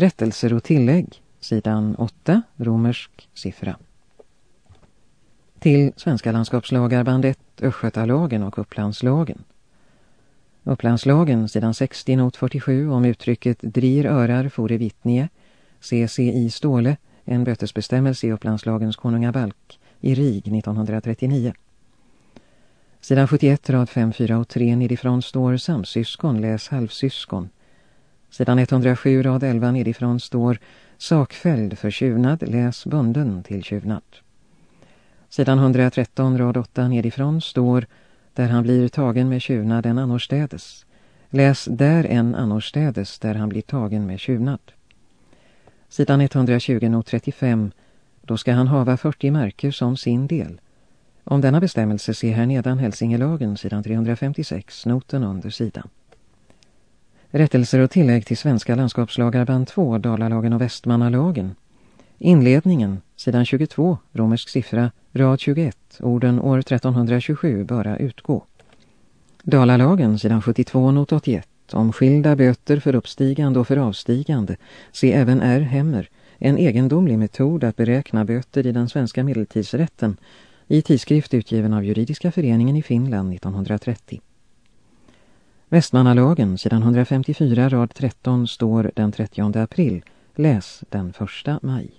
Rättelser och tillägg, sidan 8, romersk siffra. Till Svenska landskapslagar band 1, Östgötalagen och Upplandslagen. Upplandslagen, sidan 60, not 47, om uttrycket drir örar fore vittnie, CCI Ståle, en bötesbestämmelse i Upplandslagens konungabalk, i RIG 1939. Sidan 71, rad 5, 4 och 3 nedifrån står samsyskon, läs halvsyskon. Sidan 107, rad 11 nedifrån står sakfälld för tjuvnad, läs bunden till tjuvnad. Sidan 113, rad 8 nedifrån står där han blir tagen med tjuvnad en annorstädes. Läs där en annorstädes där han blir tagen med tjuvnad. Sidan 120, not 35, då ska han hava 40 märker som sin del. Om denna bestämmelse ser här nedan Hälsingelagen, sidan 356, noten under sidan. Rättelser och tillägg till svenska landskapslagar band 2, Dalalagen och Västmannalagen. Inledningen, sidan 22, romersk siffra, rad 21, orden år 1327 böra utgå. Dalalagen, sidan 72, not 81, om skilda böter för uppstigande och för avstigande, se även R. Hemmer, en egendomlig metod att beräkna böter i den svenska medeltidsrätten, i tidskrift utgiven av Juridiska föreningen i Finland 1930. Västmannalagen, sidan 154, rad 13, står den 30 april. Läs den 1 maj.